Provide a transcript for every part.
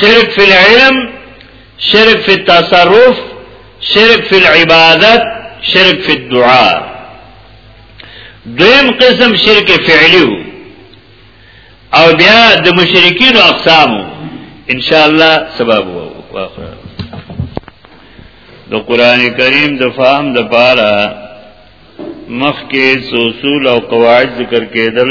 شرک فی العلم شرک فی التصرف شرک فی العبادت شرک فی الدعاء دویم قسم شرک فعلی او بیا د مشرکین اقسام ان شاء الله سبب واخره د قران کریم د فهم د پاره مخ کې اصول او قواعد ذکر کېدل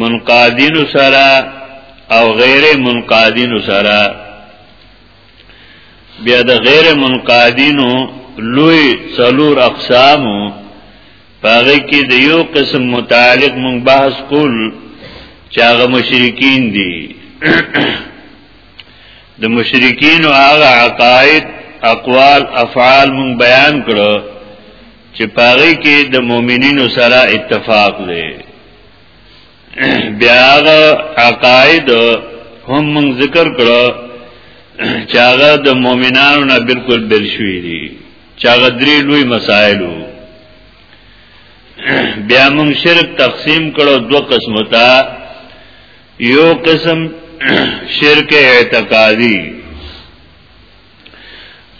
منقادین سره او غیر منقادین سره بیا د غیر منقادینو لوی څلور اقسام پاغه کې د یو قسم متعلق مون بحث کول چاغه مشرکین دي د مشرکین او هغه عقاید اقوال افعال مون بیان کړو چې پاغي کې د مؤمنینو سره اتفاق دی بیا هغه عقاید هم من ذکر کړو چې هغه د مؤمنانو نه بالکل بل شوی دی چې هغه درې لوی مسائلو بیا موږ شرک تقسیم کړو دو قسمه تا یو قسم شرک اعتقادی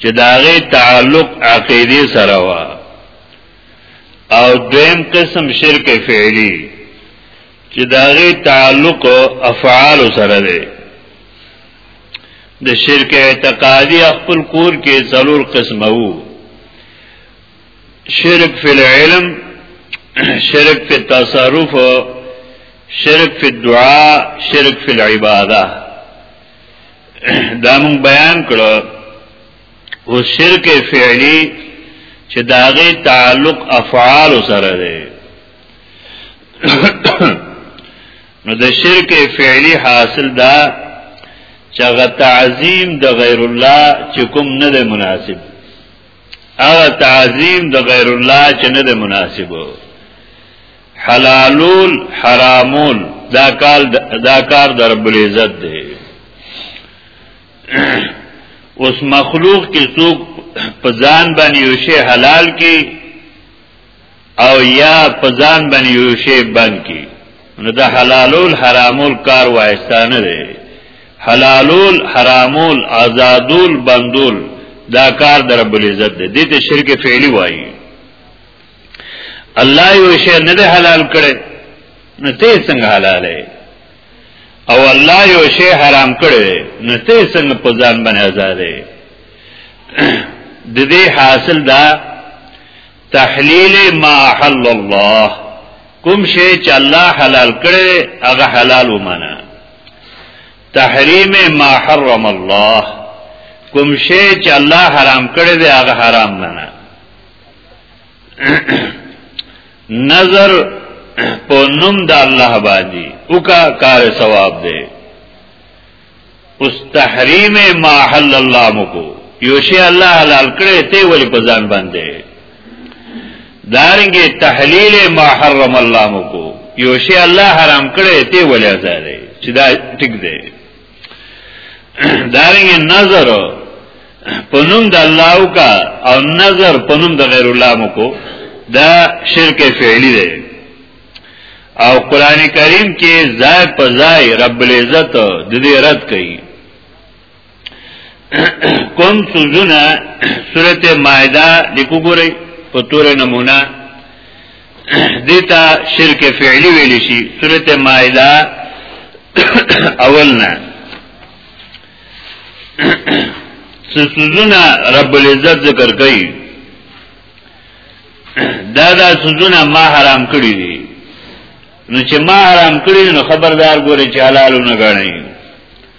چې داغه تعلق عقیده سره وا او دویم قسم شرک فعلی چې داغه تعلق افعال سره دی د شرک اعتقادي خپل کور کې ضرور قسمه وو شرک فی العلم شرک فی التصرف شرک فی الدعاء شرک فی العباده دا مون بیان کړو او شرک فعلی چې داغه تعلق افعال سره دی نو د شرک فعلی حاصل دا چې غ تعظیم د غیر الله چې کوم نه دی مناسب او تعظیم د غیر الله چې نه دی مناسب حلالول حرامول دا کال دا کار در رب العزت دی اوس مخلوق کې څوک په ځان باندې یو شی حلال کی او یا په ځان باندې یو شی بند کی نو دا حلالول حرامول کار وایستانه دی حلالول حرامول آزادول بندول دا کار در رب العزت دی دې ته شرک فعلی وایي الله یو شی نه ده حلال کړي نو ته څنګه حلالې او الله یو شی حرام کړي نو ته څنګه په ځان باندې آزادې د دې حاصل دا تحلیل ما حل الله کوم شی چې الله حلال کړي هغه حلال ومنه تحریم ما حرم الله کوم شی چې الله حرام کړي دی هغه حرام نه نظر په نوم د الله باندې او کا کار ثواب دی اوس تحریم ما حل الله مکو یو شی الله حلال کړي ته ولې په ځان باندې دارنګه تحلیل ما حرم الله مکو یو شی الله حرام کړي ته ولې ځای چې دا ټیک دی دارنګ نظر پنوم د الله او کا او نظر پنوم د غیر الله مو کو دا شرک فعلی دی او قران کریم کې ځای په ځای رب العزت د دې رد کړي کوم سوزونه سورته مائده لیکو ګورئ په تور نمونه دیتا شرک فعلی ویل شي سورته مائده اولنا سوزونه رب العزت ذکر کوي دا دا سوزونه ما حرام کړی دي نو چې ما حرام کړی نو خبردار ګوري چې حلال نه غني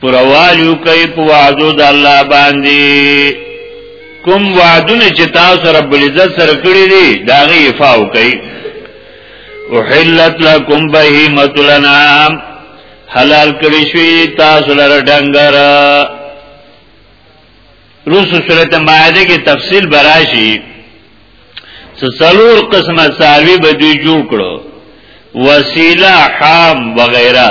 پروالیو کوي په وعدو د الله باندې کوم وعدونه چې تاسو رب العزت سره کړی دي دا غي افاو کوي احلت لكم بهیمه الانام حلال کړی شوی تاسو لره ډنګر روسو سورته مائده کې تفصیل براشي څلور قسمه ساروی به دوی جوړ کړو وسیله حام وغیرہ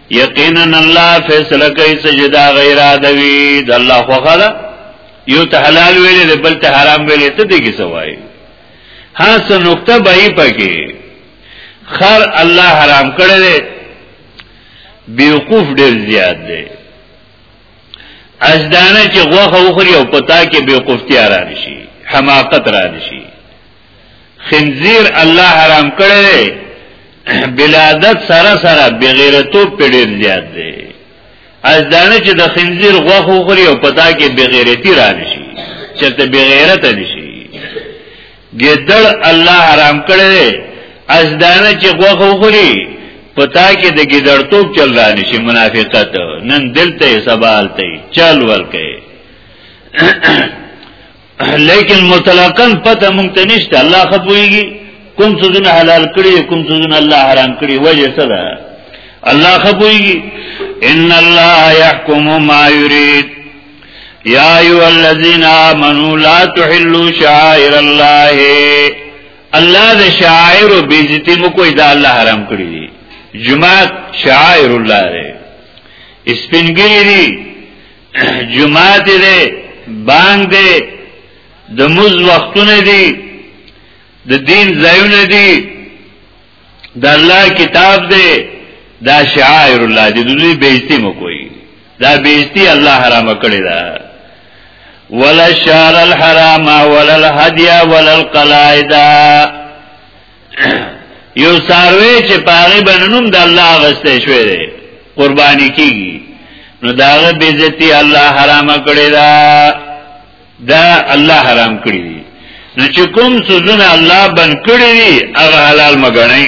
یقینا الله فیصله کوي چې دا غیر ادوی د الله خو خلا یو ته حلال ویلې د بل ته حرام ویلې ته دې کې سوای ها څه نقطه به یې پکې خر الله حرام کړی دی بیوقوف ډیر زیات دی ازدانه چې غوخه وخوري او پتا کې بیوقوفتیا را نشي حماقت را نشي خنزیر الله حرام کړی دی بلادت سره سره بغیرتو په ډیر زیات دی از دانه چې د خنزیر غوښه وخوري او پتا کې بغیرتی را نشي چرته بغیرت نشي ګدړ الله حرام کړی دی از دانه چې غوښه وخوري پتا کې د ګدړتوب چل را نشي منافقت نن دلته سبالته چل ورکه لیکن مطلقاً پته مونږ ته نشته الله خپويږي کوم څه دنه حلال کړی کوم څه دنه الله حرام کړی وجه څه ده الله خپويږي ان الله يحكم ما يريد يا ايها الذين امنوا لا تحلوا شعائر الله الله د شاعر بیزتی مو کوئی دا الله حرام کړی دي جماعت شاعر الله دی اسپنګری دی جماعت دی بانګ دی د موز وختونه دی د دین ځایونه دی د الله کتاب دی دا شعائر الله دی دوی بیستی مو کوئی دا بیستی الله حرام کړی دا ولا الشهر الحرام ولا الهدي ولا القلائد یو ساروی چې پاغه بننوم د الله غسته شوی دی قرباني کیږي نو داغه بیزتی الله حرام کړی دا دا الله حرام کړی دی نو چې کوم سوزونه الله بن کړی دی هغه حلال مګنئ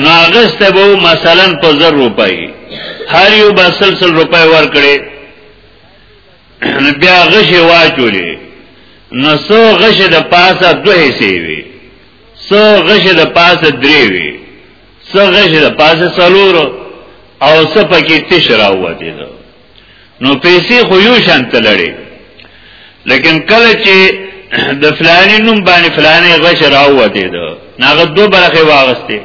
نو هغه ته به مثلا په 1000 روپۍ هر یو به سلسل روپۍ ورکړي نو بیا غشي واچولې نو سو غشي د پاسه دوه حصے وي سو غشي د پاسه درې وي سو غشي د پاسه څلور او سپکې تشراوته نو پیسې خو یو شان تلړي لیکن کله چې د فلانی نوم باندې فلانی غش راوته ده ناغه دو برخه واغسته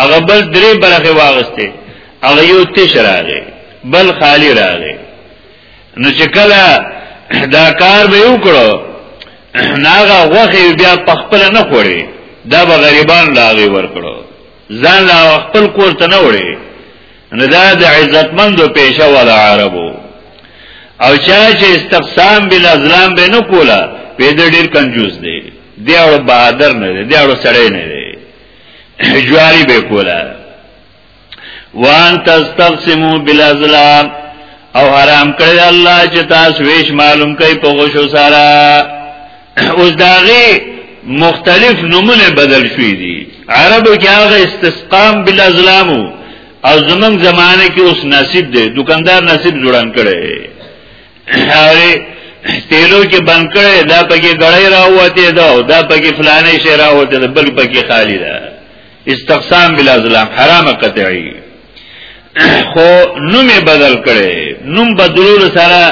هغه بل درې برخه واغسته هغه یو تش راغی بل خالی راغی نو چې کله دا کار به وکړو ناغه غوخه بیا پخپل نه خوري دا به غریبان لاغي ورکړو ځان لا خپل کور ته نه وړي نو دا د عزتمندو پیشه ولا عربو او چا چې استقسام بل ازلام به نه کولا په دې ډیر کنجوس دی دی او بهادر نه دی دی او سړی نه دی جواری به کولا وان تستقسمو بل ازلام او حرام کړی الله چې تاسو ویش معلوم کوي په غوښو سره اوس داغه مختلف نمونه بدل شوې دي عربو کې هغه استسقام بالازلام او زمنګ زمانه کې اوس نصیب دی دکاندار نصیب جوړان کړي هغه تیلو کې بند کړي دا پکې غړې راوته دا دا پکې فلانه شی راوته بل پکې خالی ده استقسام بالازلام حرام قطعی خو نوم بدل کړي نوم بدلول سره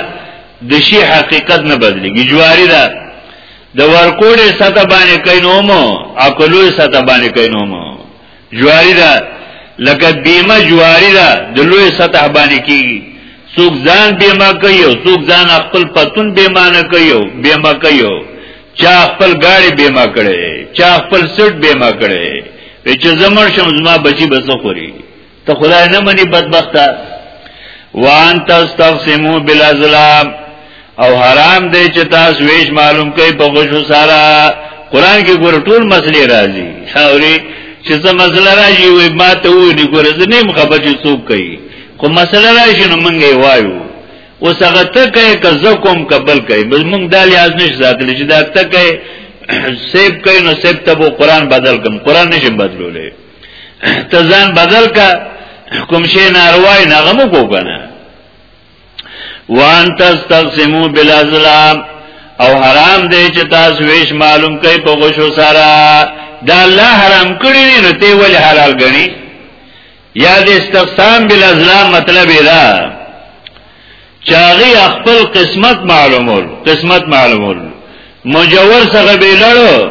د شی حقیقت نه بدلیږي جواری دا د ورکوډې سطح باندې کینومو عقلوې سطح باندې کینومو جواری دا لکه بیمه جواری دا د لوی سطح باندې کیږي څوک ځان بیمه کوي او څوک ځان خپل پتون بیمه نه کوي او بیمه کوي چا خپل گاڑی بیمه کړي چا خپل سټ بیمه کړي چې زمر شم زما بچي بس خوري ته خدای نه مني بدبخته وان تستقسمو بالازلام او حرام دی چې تاسو ویش معلوم کوي په غشو سره قران کې ګور ټول مسلې راځي خوري چې څه مسله راځي وي ما ته ودی ګور زه نیم خبر چې څوک کوي خو مسله راځي نو مونږ یې وایو اوس هغه ته کوي که زه کوم قبل کوي بس مونږ دا لیاز نشو ساتلی چې دا ته کوي سیب کوي نو سیب ته قرآن بدل کوم قرآن نشم بدلولې ته ځان بدل کا کوم شي ناروای نه غمو کو کنه وان تستقسمو بالازلام او حرام دی چې تاسو ویش معلوم کوي په غشو سره دا الله حرام کړی نه ته ول حلال غني یا د استقسام بالازلام مطلب دا چاغي خپل قسمت معلومول قسمت معلومول مجور سره بیلړو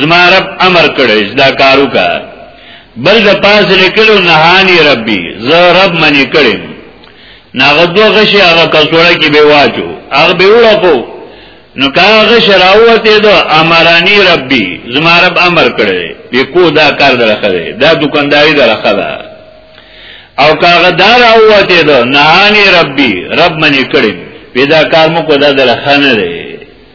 زما رب امر کړی دا کارو کا بل د پاس لیکلو نهانی ربی زه رب منی کړم ناغه دو غشی هغه کڅوړه کې به واچو هغه به وړکو نو کاغه شراوته دو امرانی ربی زما رب امر کړی دی کو دا کار درخه دی دا دکانداری درخه ده او کاغه دار اوته دو نهانی ربی رب منی کړم پیدا کار مو کو دا درخه نه دی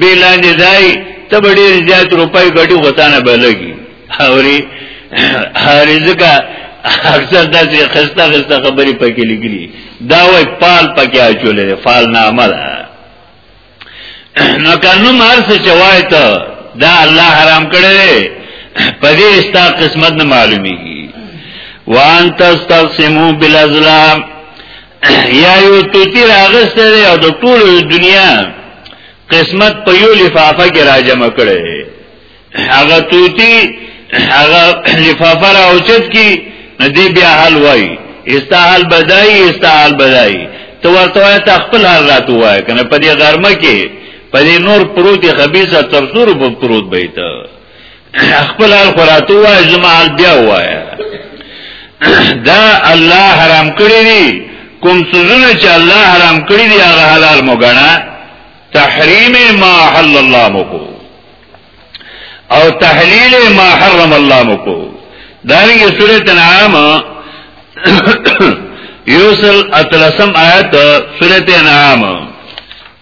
بیلانه ځای ته ډیر زیات روپۍ ګټو غتانه بلګي اوري هرزکه اکثر داسې خسته خسته خبرې پکې لګري دا وای پال پکې اچولې فال نامه ده نو کنو مرس چوای ته دا الله حرام کړی په دې استا قسمت نه معلومیږي وان تستقسمو بالازلام یا یو توتی راغسته دی او د ټول دنیا قسمت په یو لفافه کې راجمع کړي هغه توتی هغه لفافه راوچت کی ندی بیا حل وای استحال بدای استحال بدای تو ورته ته خپل حال راتو وای کنه په دې غرمه کې په دې نور پروت خبيثه ترسور په پروت بیت خپل حال خوراتو وای زما حال بیا وای دا الله حرام کړی دی کوم سوزونه چې الله حرام کړی دی هغه حلال مو غنا تحریم ما حل الله مو کو او تحلیل ما حرم الله مو کو دارنګه سورۃ انعام یوسل اتلسم آیت سورۃ انعام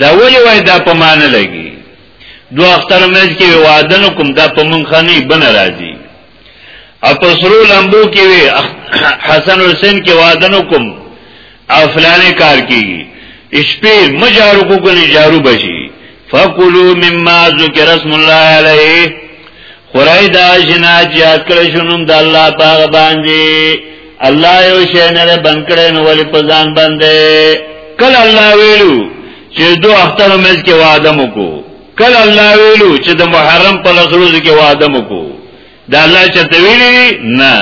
دا ولی وای دا په مان لګي دو اختر مېز کې وعده نو کوم دا په مونږ خني بن راځي اپسرو لمبو کې وي حسن حسین کې وعده نو کوم افلانې کار کیږي شپې مجارو کو کني جارو بشي فقلوا مما ذکر اسم الله عليه خورای دا شنا چې یاد کړی شونم د الله پاغ باندې الله یو شی نه بند کړي نو ولې په ځان باندې کله الله ویلو چې دو اختر مز کې وعده مو کو کله الله ویلو چې د محرم په لغروز کې وعده مو کو دا الله چته ویلی نه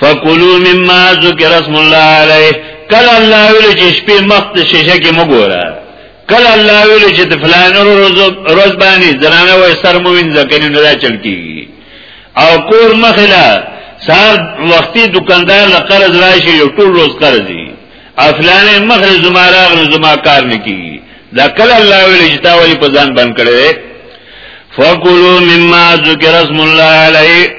فکلوا مما ذکر اسم الله علیه کله الله ویل چې شپې مخت شیشه کې مګوره کله الله ویل چې د فلان روز روز باندې زنانه وای سر موین ځکنه نه چل کیږي او کور مخلا سار وختي دکاندار له قرض راشي یو ټول روز قرضي افلانه مخل زماره غن زما کار نکی دا کله الله ویل چې تا ولی په ځان بند کړي فکلوا مما ذکر اسم الله علیه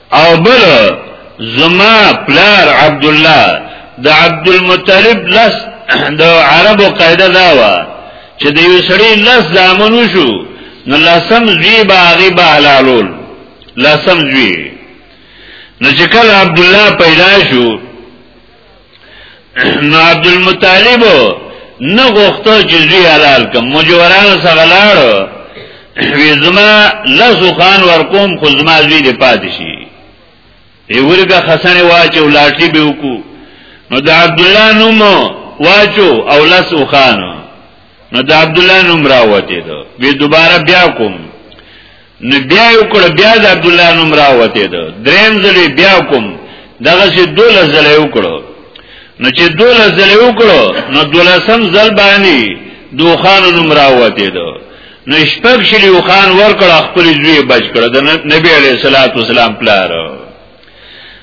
او بل زما پلار عبد الله د عبد المطلب لس د عربو قاعده دا و چې د یو سړي لس ځامن شو نو لسم زوی به هغه به حلالول لسم زوی نو چې کله عبد الله پیدا شو نو عبد المطلب نه غوښته چې زوی حلال کم مجوران سره لاړو وی زما لاسو خان ورکوم خو زما زوی دې پاتې شي یورګه حسن واچو لاټي به وکړو نو د عبد الله نوم واچو او لاسو خان نو د عبد الله نوم راوته دو وی دوباره بیا کوم نو بیا یو کړه بیا د عبد الله نوم راوته ده دریم ځل بیا کوم دغه چې دوله ځل یو کړه نو چې دوله ځل یو کړه نو دوله سم ځل باندې دوخان نوم راوته ده نو شپږ شلی وخان ور کړه خپل زوی بچ کړه د نبی علیہ الصلوۃ والسلام پلار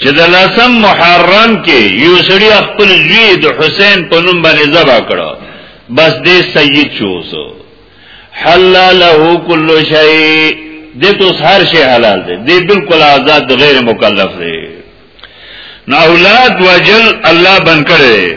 چې د لسم محرم کې یو سړی خپل زوی د حسین په نوم باندې ذبح کړو بس دې سید شوسو حل له کل شی دې تو هر شی حلال دی دې بالکل آزاد غیر مکلف دی نو اولاد وجل الله بن کړي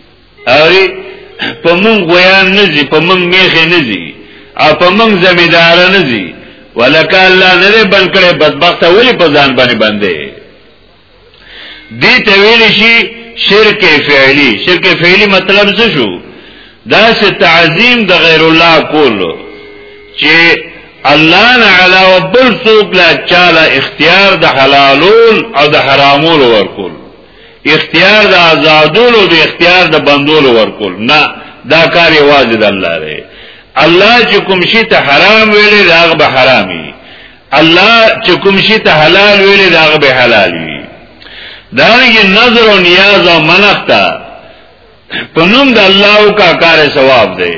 اوري په مونږ ویان نه زی په مونږ میخه نه زی او په مونږ زمیدار نه زی ولکه الله نه دې بند کړي بدبخت ولي په ځان باندې باندې دې ته ویل شي شرک فعلی شرک فعلی مطلب څه شو دا سه تعظیم د غیر الله کول چې الله نه علاوه بل څوک لا چاله اختیار د حلالول او د حرامول ورکول اختیار د آزادولو د اختیار د بندولو ورکول نه دا کار یوازې د الله دی الله چې کوم شي ته حرام ویلې دا هغه به حرامي الله چې کوم شي ته حلال ویلې دا هغه به حلال وي دا یې نظر او نیاز او منښت په نوم د الله او کا کار ثواب دی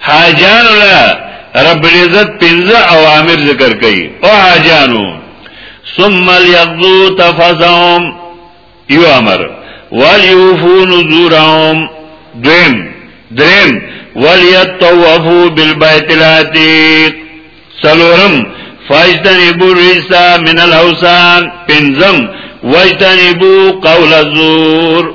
حاجان الله رب العزت پنځه اوامر ذکر کړي او حاجانو ثم ليغضوا تفزهم یو امر وليوفوا نذورهم دیم دریم وليطوفوا بالبيت العتيق سلورم فاجتنبوا الرجس من الاوثان پنځم واجتنبوا قول الزور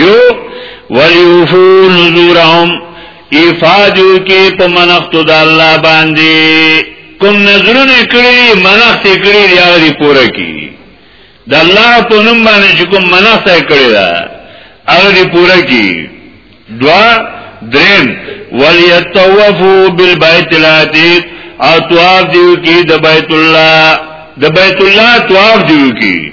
یو ولیوفو نذورهم ایفاجو کې په منښت د الله باندې کوم نظرونه کړی منښت کړی دی هغه پوره کی د الله په نوم باندې چې کوم منښت کړی دا هغه پوره کی دوا دریم ولیتوفو بالبیت العتیق او طواف دیو کی د بیت الله د بیت الله طواف دیو کی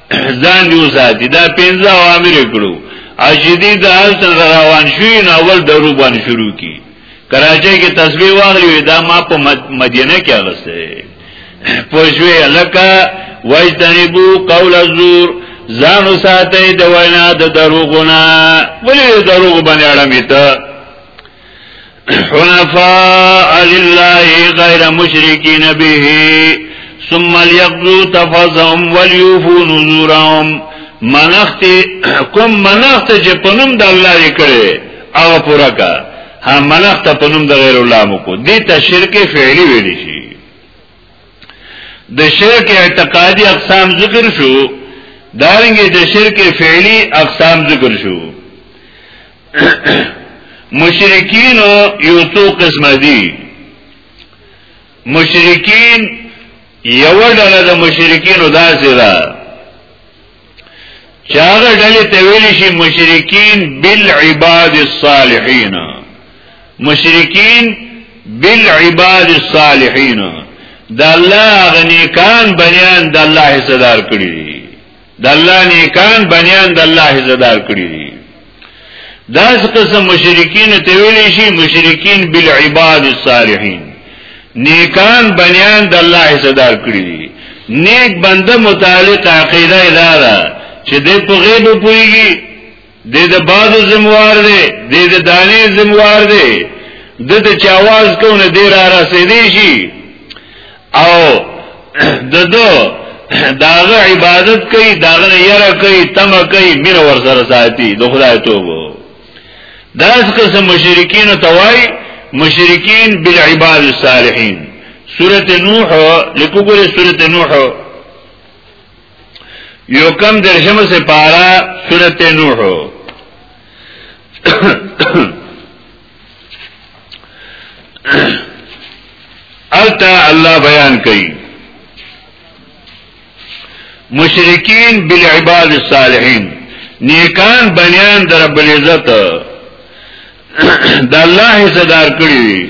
ځان یو ساتي دا پنځه اوامر کړو اجدی د هلتن روان شوی نو اول درو باندې شروع کی کراچۍ کې تسبیح واغلی دا ما په مدینه کې اغسته پوجوی لکه وایتنبو قول الزور ځان ساتي د وینا د دروغونه ولې دروغ باندې اړه میته حنفاء لله غير مشركين به ثم ليقضوا تفزهم وليوفوا نذورهم منخت کوم منخت چې پنوم د الله لري کړي هغه پورا کا ها منخت پنوم د غیر الله مو کو دي ته شرک فعلی ویل شي د شرک اعتقادي اقسام ذکر شو دارنګه د شرک فعلی اقسام ذکر شو مشرکین یو څو قسم دي مشرکین یو ډله د مشرکین داسې ده چې هغه ډلې ته ویل شي مشرکین بالعباد الصالحین مشرکین بالعباد الصالحین د الله غنیکان بنیان د الله حصدار کړی د الله نیکان بنیان د الله عزدار کړی دي داس قسم مشرکین ته ویل شي مشرکین بالعباد الصالحین نیکان بنیان د الله عزدار کړی دي نیک بنده متعلق عقیده اداره چې د په غیب پوریږي د د بازو زموار دی د د دانې زموار دی د د چاواز کونه دی را رسیدې شي او د دو داغه عبادت کوي داغه یره کوي تم کوي میر ور سره ساتي د خدای توبه داس قسم مشرکین توای مشرکین بالعباد الصالحین سورته نوح لکوګره سورته نوح یو کم درشم سے پارا سورت نوح التا اللہ بیان کئی مشرکین بالعباد الصالحین نیکان بنیان در رب العزت د الله صدر کړی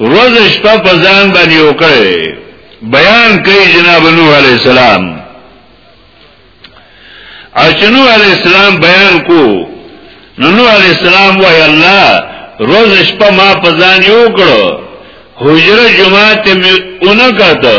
ورځ شپه په ځان باندې وکړي بیان کوي جناب نوح علی السلام اچنو علی السلام بیان کو نو نوح علی السلام وای الله روز شپه ما په ځان یو کړو حجره جمعه ته اونکاته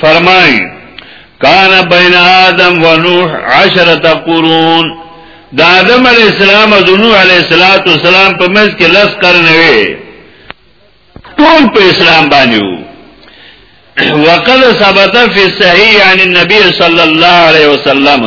فرمای کان بین آدم و نوح عشرت قرون دا آدم علیہ السلام او نوح علیہ الصلات والسلام په منځ کې لس قرن وي ټول په اسلام باندې وو وقد ثبت فی الصحیح عن النبي صلی الله علیه وسلم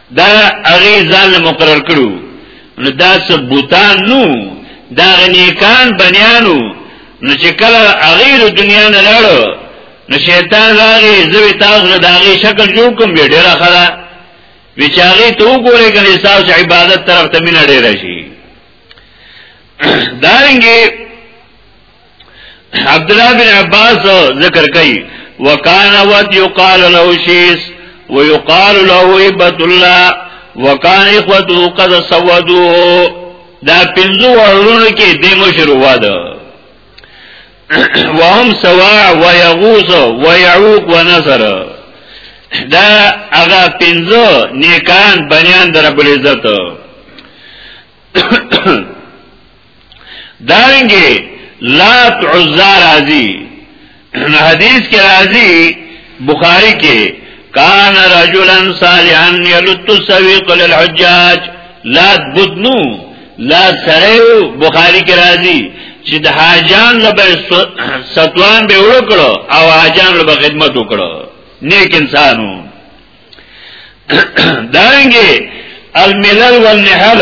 دا هغه ځان له مقرر کړو نو دا څه بوتان نو دا نیکان بنیانو نو چې کله هغه دنیا نه لاړو نو شیطان راغی زوی تاسو د هغه شکل جوړ کوم به ډیر خلا وچاغي ته وګورې کني تاسو عبادت طرف ته مینه ډیر شي دارنګي عبد الله بن عباس ذکر کوي وکانه وت یقال له شیس ويقال له ابت الله وکان اخوته قد سودوا دا پنځو ورونو کې د مشر واده وهم سواع ويغوث ويعوق ونصر دا هغه پنځو نیکان بنیان در په عزت دارنګي لات عزا راضی حدیث کې راضی بخاری کې کان رجلا صالحا یلت السویق للحجاج لات بدنو لات سره بخاری کې راضی چې د حاجان لبه ستوان به وکړو او حاجان لبه خدمت وکړو نیک انسانو دانګي الملل والنحل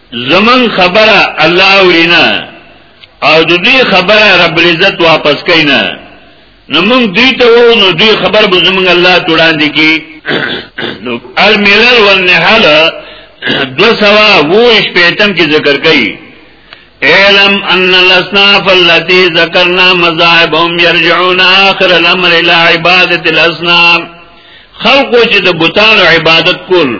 زمن خبره الله اورینا او د دې خبره رب العزت واپس کینا نو موږ دوی ته وو نو دوی خبر به زمونږ الله توړان دي کی نو الملل والنحل دو سوا ووش پیتم کی ذکر کئی اعلم ان الاصناف التي ذكرنا مذاهبهم يرجعون اخر الامر الى عباده الاصنام خلقو چې د بوتانو عبادت کول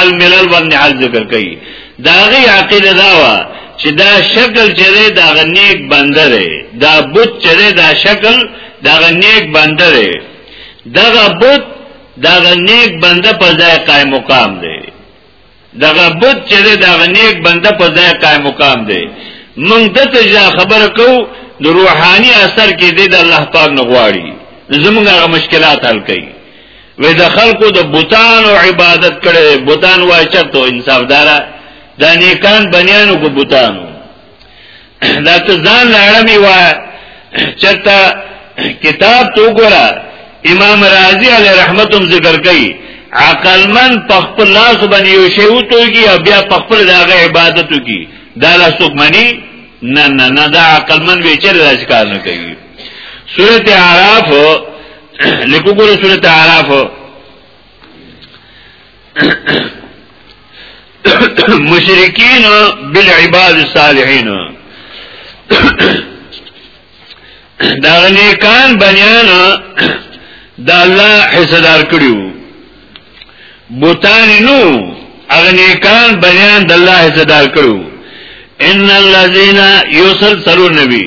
الملل باندې حال ذکر کوي دا غي عقیده دا وا چې دا شکل چره دا غنیک بنده دی دا بت چره دا شکل دا غنیک بنده دی دا بت دا غنیک بنده په ځای قائم مقام دی دا بت چره دا غنیک بنده په ځای قائم مقام دی مونږ د تجا خبر کو د روحاني اثر کې د الله پاک نغواړي زمونږه مشکلات حل کوي وې د خلکو د بوتانو عبادت کړي بوتان وای چرته انصاف دارا د نیکان بنیانو کو بوتانو دا ته ځان لړمی وای چرته کتاب تو ګورا امام رازی علی رحمتم ذکر کړي عقل من پخپل لاس باندې یو شی وتوږي او بیا پخپل دغه عبادت وکي دا لاسوک منی نه نه نه دا عقل من ویچر راځ کار نه کوي سورته اعراف لکو گورو سورت عراف مشرکین بالعباد الصالحین دا نیکان بنیان دا الله حصدار کړیو بوتان نو اغنیکان بنیان د الله حصدار کړو ان الذين يسلسلون نبی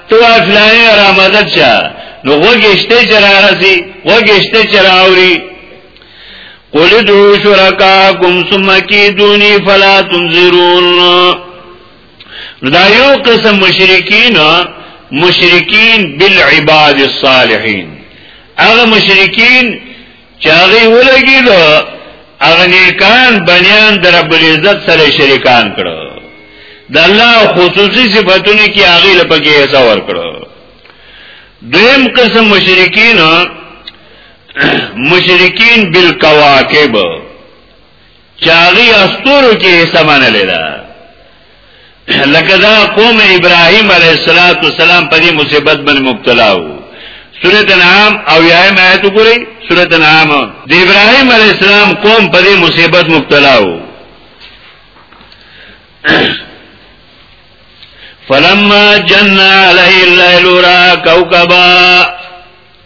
تو افلانی را مدد شا نو غوگشتے چرا رسی غوگشتے چرا آوری قل دو شرکاکم سمکی دونی فلا تنظرون نو دا یو قسم مشرکین مشرکین بالعباد الصالحین اغا مشرکین چاغي ولګي دو اغنیکان بنیان در رب العزت سره شریکان کړو د الله خصوصي صفاتونه کې هغه لپاره حصہ ور کړو دویم قسم مشرکین مشرکین بالکواکب چې هغه استورو کې حصہ منلې ده لکه دا قوم ابراهيم عليه السلام په دې مصیبت باندې مبتلا وو سورۃ انعام او یایم آیت وګورئ سورۃ انعام د ابراهيم عليه السلام قوم په دې مصیبت مبتلا وو فلما جن عليه الليل را کوكبا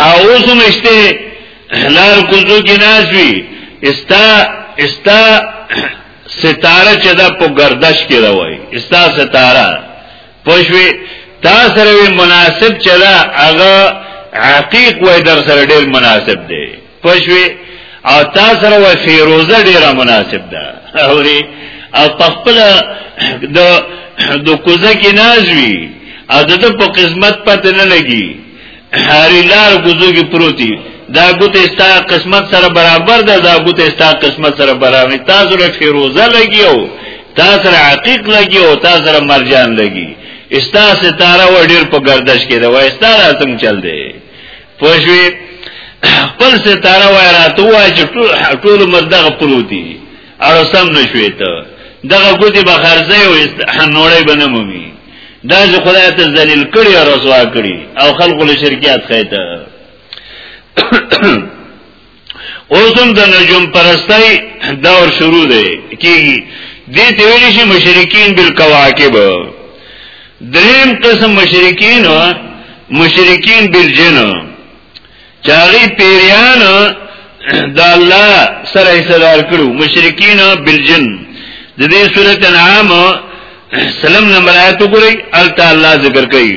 اوس مشته لار کوزو کې ناشوي استا استا ستاره چې دا په گردش کې راوي استا ستاره پښوی تا سره مناسب چلا هغه عقیق وای در سره ډیر مناسب دی پښوی او تاسو سره وای فیروزه ډیره مناسب ده اوري او خپل د د کوزه کې نازوي او د په قسمت پته نه لګي هاري لار کوزو کې پروتي دا ګوت استا قسمت سره برابر ده دا ګوت استا قسمت سره برابر تاسو له فیروزه لګیو تاسو سره عقیق لګیو تاسو سره مرجان لګي استا ستاره و ډیر په گردش کې ده و استا راتم چل دی پوښوي خپل ستاره وای راته وای چې ټول مردغه پروتي اړو سم نشوي ته دغه ګوتی به خرځي او نوړې بنه مومي دا چې خدای ته ذلیل کړی او رسوا کړی او خلق له شرکیات خیته اوسم د نجوم پرستای دور شروع دی کیږي دې ته ویل شي مشرکین بالکواکب دریم قسم مشرکین مشرکین بالجن چاغي پیریان د الله سره حصدار کړو مشرکین بالجن د دې سورته انعام سلام نمبر آیت وګورئ ال تعالی ذکر کوي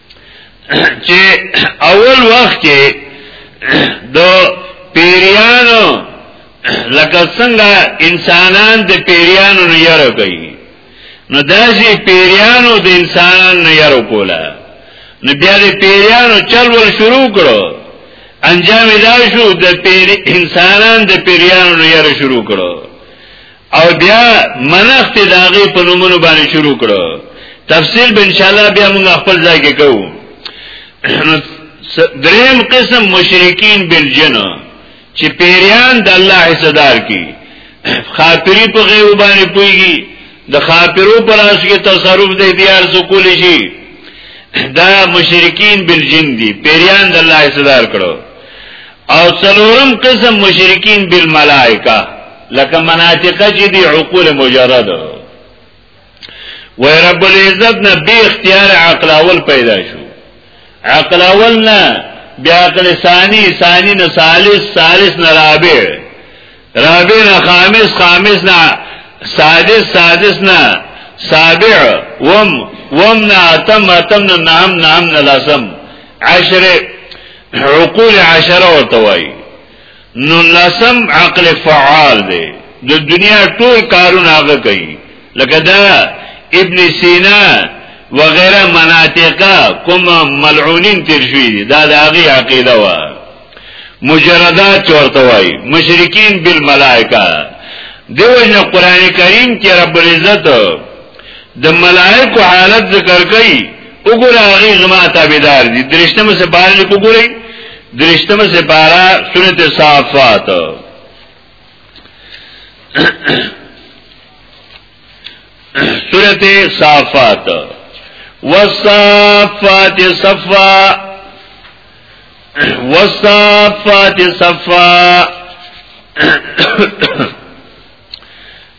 چې اول وخت کې د پیریانو لکه څنګه انسانان د پیریانو نه یره کوي نو داسې پیریانو د انسانان نه یره کوله نو بیا د پیریانو چل ول شروع کړو انجام دا شو د پیر انسانان د پیریانو نه یره شروع کړو او بیا منخت داغه په نومونو باندې شروع کړو تفصیل به ان شاء الله بیا موږ خپل ځای کې کوو دریم قسم مشرکین بالجن چې پیریان د الله حصدار کی خاطری په غیب باندې پويږي د خاطرو پر اس کې تصرف د اختیار سکول شي دا مشرکین بالجن دي پیریان د الله حصدار کړو او څلورم قسم مشرکین بالملائکه لکه مناطقه چې دی عقول مجرد وی رب العزت نه بی اختیار عقل اول پیدا شو عقل اول نه بیا عقل ثانی ثانی نه ثالث ثالث نه رابع رابع نه خامس خامس نه سادس سادس نه سابع وم وم نه اتم اتم نه نام نام نه لازم عشر عقول عشره ورته وایي نو لسم عقل فعال دی د دنیا ټول کارونه هغه کوي لکه دا ابن سینا وغیرہ مناطقه کوم ملعونین تیر شوی دی دا د هغه عقیده و مجردات چورته وای مشرکین بالملائکه دیوژن قران کریم کې رب العزت د ملائکه حالت ذکر کوي وګوره هغه زما تابعدار دي درشتمه سپاره لیکو ګورئ درشتمه سپاره سورۃ صافات سورۃ صافات والصافات صفا والصافات صفا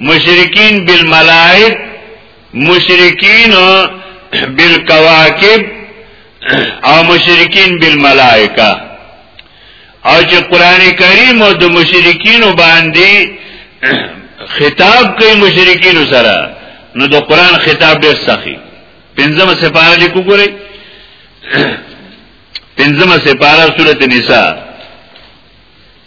مشرکین بالملائک مشرکین بالکواکب او مشرکین بالملائکه او چې قران کریم او د مشرکین باندې خطاب کوي مشرکین سره نو د قران خطاب ډیر سخی پنځمه سپاره لیکو ګورئ پنځمه سپاره سورته نساء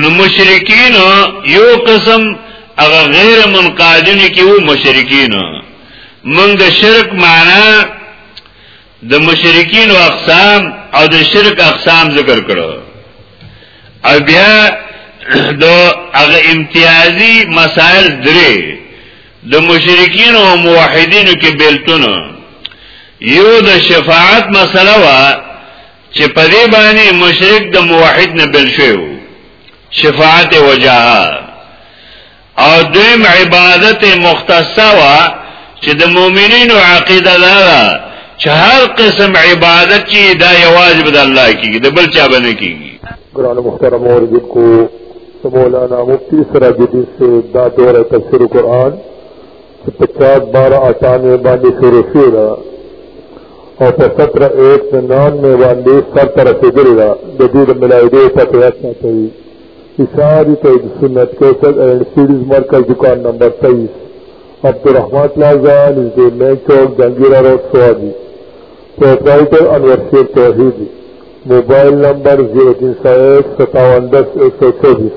نو مشرکین یو قسم هغه غیر منقادین کې وو مشرکین من د شرک معنا د مشرکین او اقسام او د شرک اقسام ذکر کړو او بیا د هغه امتیازی مسائل درې د مشرکین او موحدین کې بیلتونه یو د شفاعت مسله وا چې په دې باندې مشرک د موحد نه بل شو شفاعت وجاها او دویم عبادت مختصه وا چې د مؤمنینو عقیده لاره چې هر قسم عبادت چې دا یوازې بد الله کیږي د بل چا باندې کیږي ګران محترم اوریدونکو مولانا مفتی سراج الدین سے دا دور تفسیر قرآن 50 12 98 باندې شروع شوه او په ستره ایک د نان مې باندې سر ته رسېدلې ده د دې د ملاحدې پته یاد ساتوي اشاري توحید سنت کیسټ اینډ سیډیز مرکز دکان نمبر تیئیس عبدالرحمان پلازا نزدې مین چوک جنګیرا روډ سوادي پروپرائټر انور شیر توحید موبایل نمبر زیرو تین سو ایک ستاون دس ایک سو چوبیس